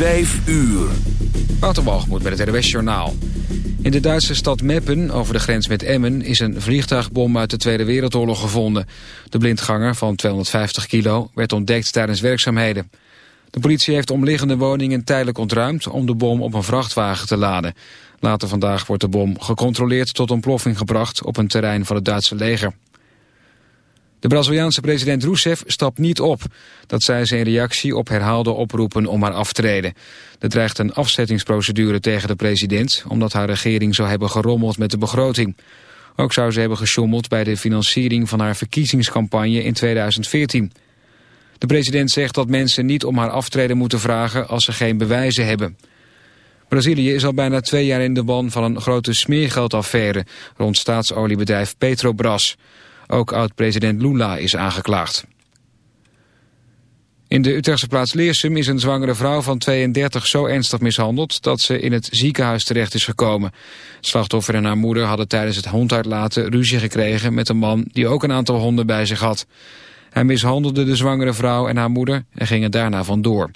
5 uur. Waterwalgemoed met het RWS Journaal. In de Duitse stad Meppen, over de grens met Emmen... is een vliegtuigbom uit de Tweede Wereldoorlog gevonden. De blindganger van 250 kilo werd ontdekt tijdens werkzaamheden. De politie heeft omliggende woningen tijdelijk ontruimd... om de bom op een vrachtwagen te laden. Later vandaag wordt de bom gecontroleerd tot ontploffing gebracht... op een terrein van het Duitse leger. De Braziliaanse president Rousseff stapt niet op. Dat zei ze in reactie op herhaalde oproepen om haar aftreden. Er dreigt een afzettingsprocedure tegen de president... omdat haar regering zou hebben gerommeld met de begroting. Ook zou ze hebben gesjommeld bij de financiering van haar verkiezingscampagne in 2014. De president zegt dat mensen niet om haar aftreden moeten vragen als ze geen bewijzen hebben. Brazilië is al bijna twee jaar in de ban van een grote smeergeldaffaire... rond staatsoliebedrijf Petrobras... Ook oud-president Lula is aangeklaagd. In de Utrechtse plaats Leersum is een zwangere vrouw van 32 zo ernstig mishandeld dat ze in het ziekenhuis terecht is gekomen. slachtoffer en haar moeder hadden tijdens het hond ruzie gekregen met een man die ook een aantal honden bij zich had. Hij mishandelde de zwangere vrouw en haar moeder en ging er daarna vandoor.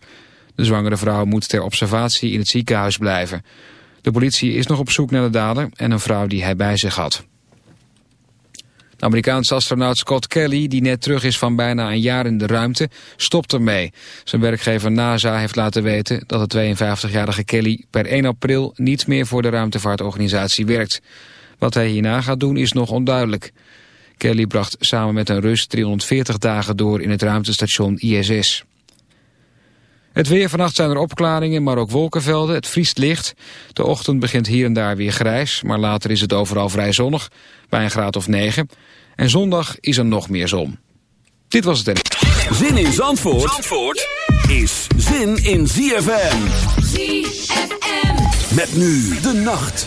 De zwangere vrouw moet ter observatie in het ziekenhuis blijven. De politie is nog op zoek naar de dader en een vrouw die hij bij zich had. Amerikaanse astronaut Scott Kelly, die net terug is van bijna een jaar in de ruimte, stopt ermee. Zijn werkgever NASA heeft laten weten dat de 52-jarige Kelly per 1 april niet meer voor de ruimtevaartorganisatie werkt. Wat hij hierna gaat doen is nog onduidelijk. Kelly bracht samen met een Rus 340 dagen door in het ruimtestation ISS. Het weer, vannacht zijn er opklaringen, maar ook wolkenvelden. Het vriest licht. De ochtend begint hier en daar weer grijs, maar later is het overal vrij zonnig, bij een graad of 9. En zondag is er nog meer zon. Dit was het. Zin in Zandvoort, Zandvoort is zin in ZFM. ZFM. Met nu de nacht.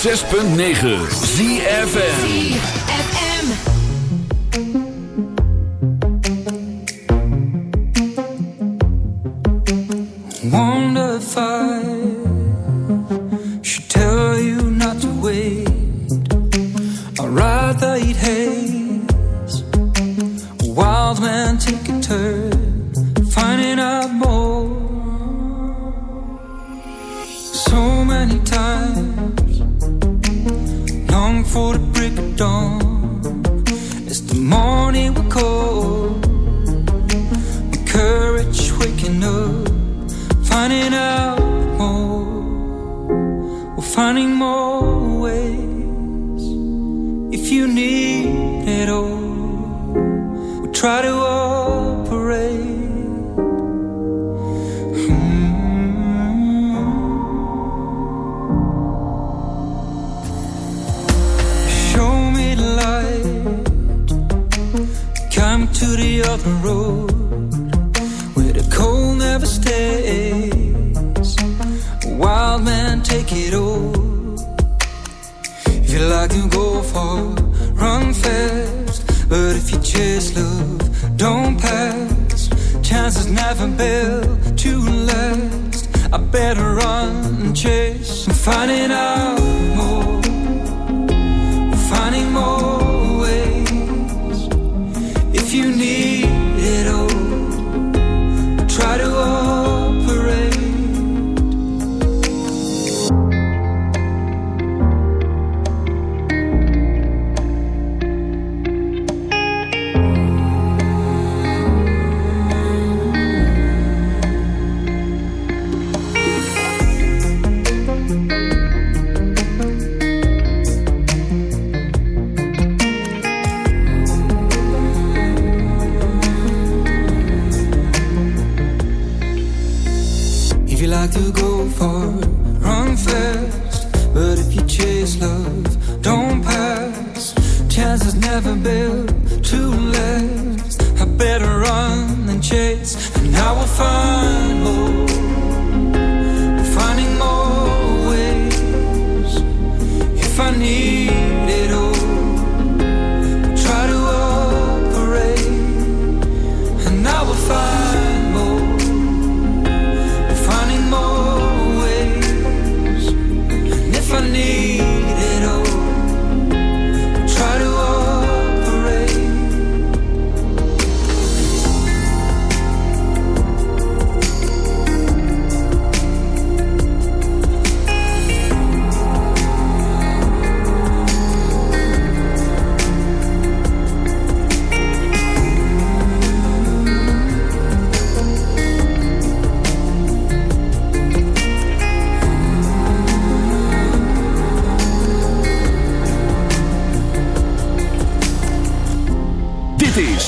106.9 ZFN dance is never built to last. I better run and chase and find it out.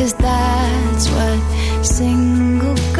Cause that's what single girls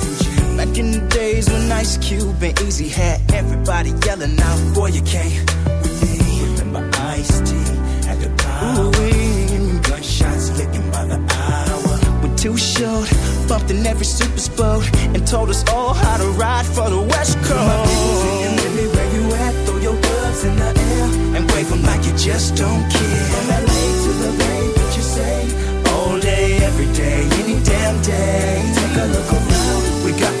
Back in the days when Ice Cube and Eazy had everybody yelling out, boy, you can't with me. Remember Ice T at the power. Gunshots licking by the hour. We're too short, bumped in every super boat, and told us all how to ride for the West Coast. My people singing me where you at, throw your gloves in the air, and wave them like you just don't care. From LA to the Bay, what you say? All day, every day, any damn day. Take a look around, we got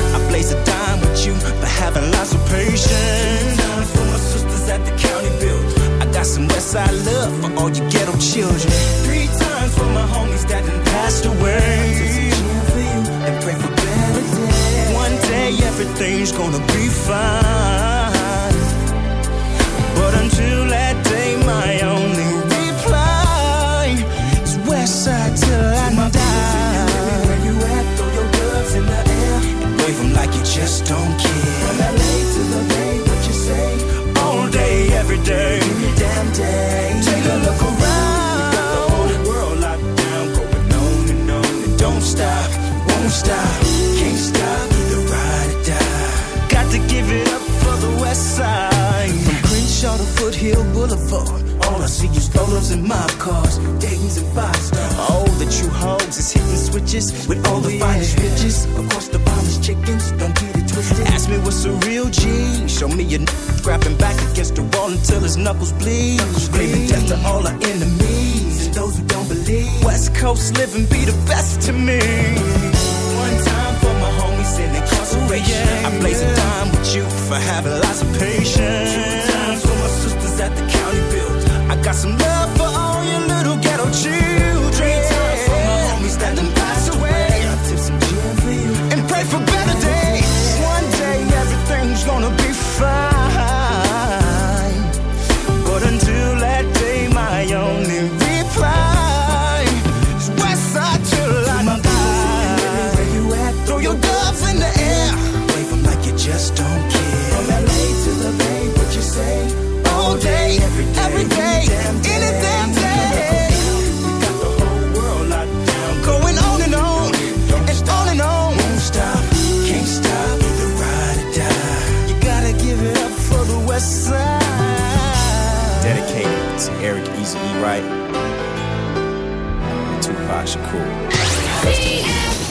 Blaze a dime with you for having lots of patience. Two times for my sisters at the county build. I got some Westside love for all you ghetto children. Three times for my homies that done passed away. For you and pray for better days. One day everything's gonna be fine. Boulevard. All I see is photos and mob cars, Dayton's and five stars. Oh, the true hoes is hitting switches with all the finest bitches. Of course, the finest chickens, don't get it twisted. Ask me what's a real G. Show me a n- grabbing back against the wall until his knuckles bleed. Screaming death to all our enemies and those who don't believe. West Coast living be the best to me. One time for my homies in incarceration. I blaze a dime with you for having lots of patience. The county build. I got some love Dedicated to Eric Eazy E. Wright and Tupac Shakur.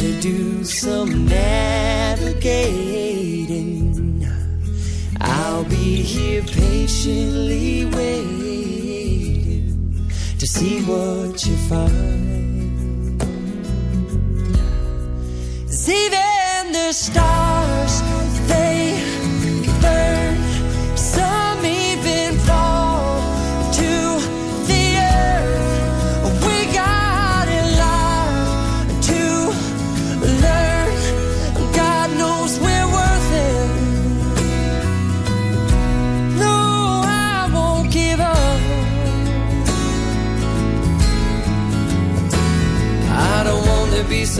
to do some navigating, I'll be here patiently waiting to see what you find. 'Cause even the stars,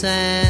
sand.